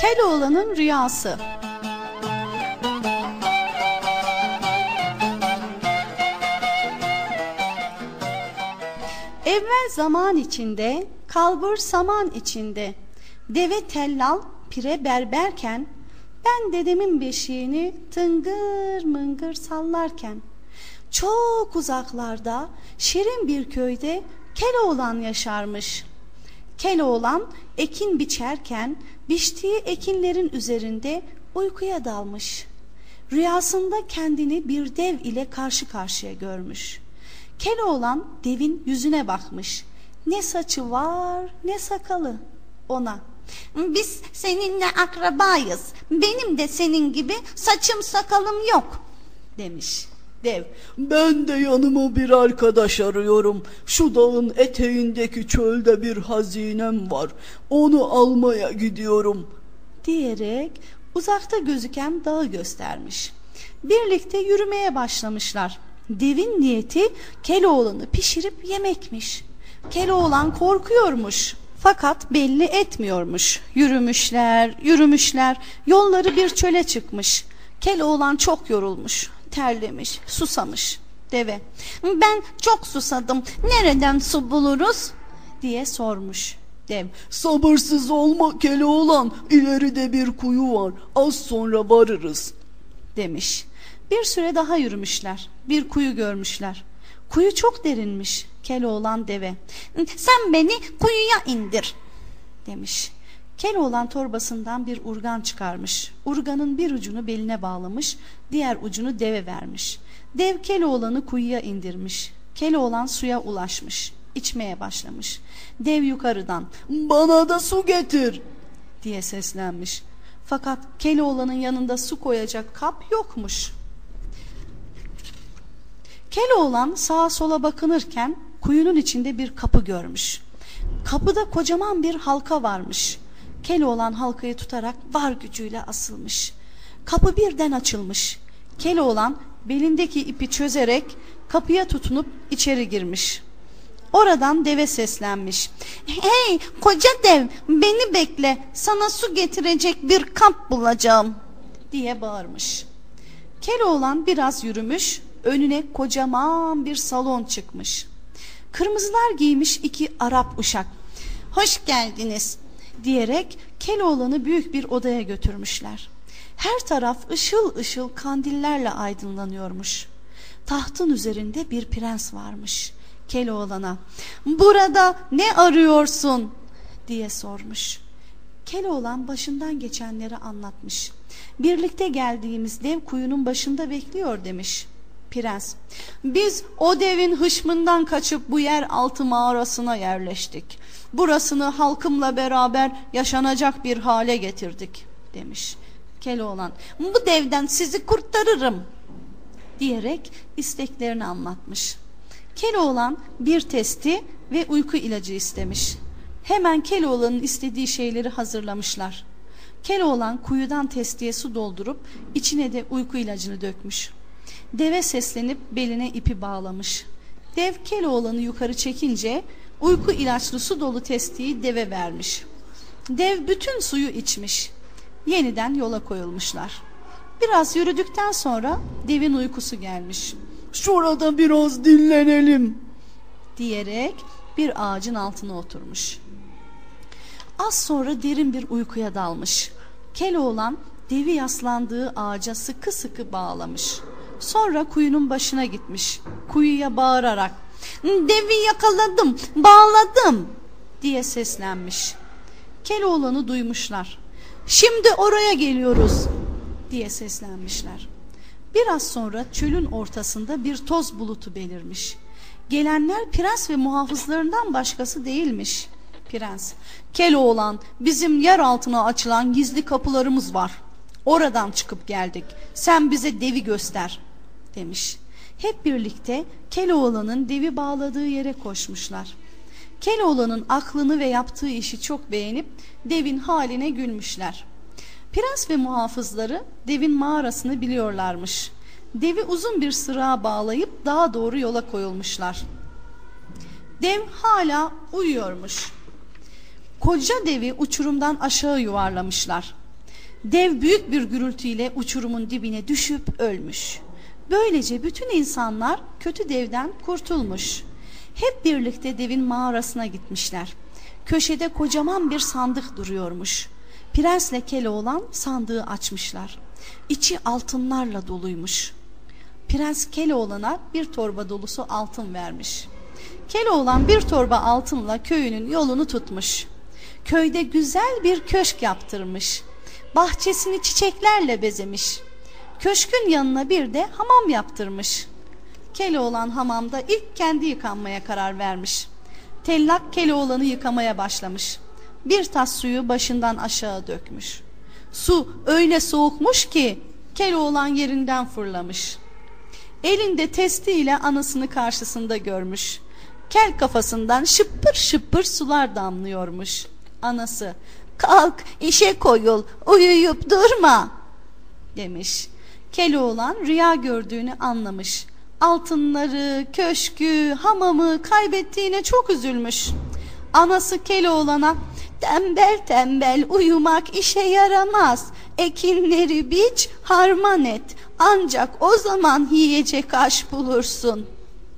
Keloğlan'ın Rüyası Evvel zaman içinde, kalbur saman içinde, deve tellal pire berberken, ben dedemin beşiğini tıngır mıngır sallarken, çok uzaklarda şirin bir köyde Keloğlan yaşarmış. Keloğlan ekin biçerken biçtiği ekinlerin üzerinde uykuya dalmış. Rüyasında kendini bir dev ile karşı karşıya görmüş. Keloğlan devin yüzüne bakmış. Ne saçı var ne sakalı ona. Biz seninle akrabayız. Benim de senin gibi saçım sakalım yok demiş. Dev Ben de yanıma bir arkadaş arıyorum. Şu dağın eteğindeki çölde bir hazinem var. Onu almaya gidiyorum. diyerek uzakta gözüken dağı göstermiş. Birlikte yürümeye başlamışlar. Devin niyeti Keloğlan'ı pişirip yemekmiş. Keloğlan korkuyormuş. Fakat belli etmiyormuş. Yürümüşler, yürümüşler. Yolları bir çöle çıkmış. Keloğlan çok yorulmuş, terlemiş, susamış. Deve, Ben çok susadım. Nereden su buluruz? diye sormuş. Dev, Sabırsız olma Keloğlan. İleride bir kuyu var. Az sonra varırız. demiş. Bir süre daha yürümüşler. Bir kuyu görmüşler. Kuyu çok derinmiş. Keloğlan deve Sen beni kuyuya indir. demiş. Keloğlan torbasından bir urgan çıkarmış. Urganın bir ucunu beline bağlamış, diğer ucunu deve vermiş. Dev Keloğlan'ı kuyuya indirmiş. Keloğlan suya ulaşmış. içmeye başlamış. Dev yukarıdan Bana da su getir. diye seslenmiş. Fakat Keloğlan'ın yanında su koyacak kap yokmuş. Keloğlan sağa sola bakınırken kuyunun içinde bir kapı görmüş. Kapıda kocaman bir halka varmış. Keloğlan halkayı tutarak var gücüyle asılmış. Kapı birden açılmış. Keloğlan belindeki ipi çözerek kapıya tutunup içeri girmiş. Oradan deve seslenmiş. Hey koca dev beni bekle. Sana su getirecek bir kap bulacağım. diye bağırmış. Keloğlan biraz yürümüş, önüne kocaman bir salon çıkmış. Kırmızılar giymiş iki Arap uşak Hoş geldiniz. Diyerek Keloğlan'ı büyük bir odaya götürmüşler. Her taraf ışıl ışıl kandillerle aydınlanıyormuş. Tahtın üzerinde bir prens varmış. Keloğlan'a burada ne arıyorsun diye sormuş. Keloğlan başından geçenleri anlatmış. Birlikte geldiğimiz dev kuyunun başında bekliyor demiş. Prens, biz o devin hışmından kaçıp bu yer altı mağarasına yerleştik. Burasını halkımla beraber yaşanacak bir hale getirdik demiş. Keloğlan, Bu devden sizi kurtarırım. diyerek isteklerini anlatmış. Keloğlan bir testi ve uyku ilacı istemiş. Hemen Keloğlan'ın istediği şeyleri hazırlamışlar. Keloğlan kuyudan testiye su doldurup içine de uyku ilacını dökmüş. Deve seslenip beline ipi bağlamış. Dev Keloğlan'ı yukarı çekince uyku ilaçlı su dolu testiyi deve vermiş. Dev bütün suyu içmiş. Yeniden yola koyulmuşlar. Biraz yürüdükten sonra devin uykusu gelmiş. Şurada biraz dinlenelim. diyerek bir ağacın altına oturmuş. Az sonra derin bir uykuya dalmış. Keloğlan devi yaslandığı ağaca sıkı sıkı bağlamış. Sonra kuyunun başına gitmiş. Kuyuya bağırarak Devi yakaladım, bağladım. diye seslenmiş. Keloğlan'ı duymuşlar. Şimdi oraya geliyoruz diye seslenmişler. Biraz sonra çölün ortasında bir toz bulutu belirmiş. Gelenler prens ve muhafızlarından başkası değilmiş. Prens, Keloğlan bizim yer altına açılan gizli kapılarımız var. Oradan çıkıp geldik. Sen bize devi göster demiş. Hep birlikte Keloğlan'ın devi bağladığı yere koşmuşlar. Keloğlan'ın aklını ve yaptığı işi çok beğenip devin haline gülmüşler. Prens ve muhafızları devin mağarasını biliyorlarmış. Devi uzun bir sırağa bağlayıp daha doğru yola koyulmuşlar. Dev hala uyuyormuş. Koca devi uçurumdan aşağı yuvarlamışlar. Dev büyük bir gürültüyle uçurumun dibine düşüp ölmüş. Böylece bütün insanlar kötü devden kurtulmuş. Hep birlikte devin mağarasına gitmişler. Köşede kocaman bir sandık duruyormuş. Prensle Keloğlan sandığı açmışlar. İçi altınlarla doluymuş. Prens Keloğlan'a bir torba dolusu altın vermiş. Keloğlan bir torba altınla köyünün yolunu tutmuş. Köyde güzel bir köşk yaptırmış. Bahçesini çiçeklerle bezemiş. Köşkün yanına bir de hamam yaptırmış. Keloğlan hamamda ilk kendi yıkanmaya karar vermiş. Tellak Keloğlan'ı yıkamaya başlamış. Bir tas suyu başından aşağı dökmüş. Su öyle soğukmuş ki Keloğlan yerinden fırlamış. Elinde testiyle anasını karşısında görmüş. Kel kafasından şıppır şıppır sular damlıyormuş. Anası kalk işe koyul uyuyup durma demiş. Keloğlan rüya gördüğünü anlamış. Altınları, köşkü, hamamı kaybettiğine çok üzülmüş. Anası Keloğlan'a tembel tembel uyumak işe yaramaz. Ekinleri biç, harman et. Ancak o zaman yiyecek aş bulursun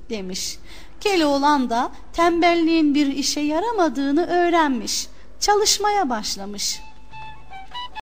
demiş. Keloğlan da tembelliğin bir işe yaramadığını öğrenmiş. Çalışmaya başlamış.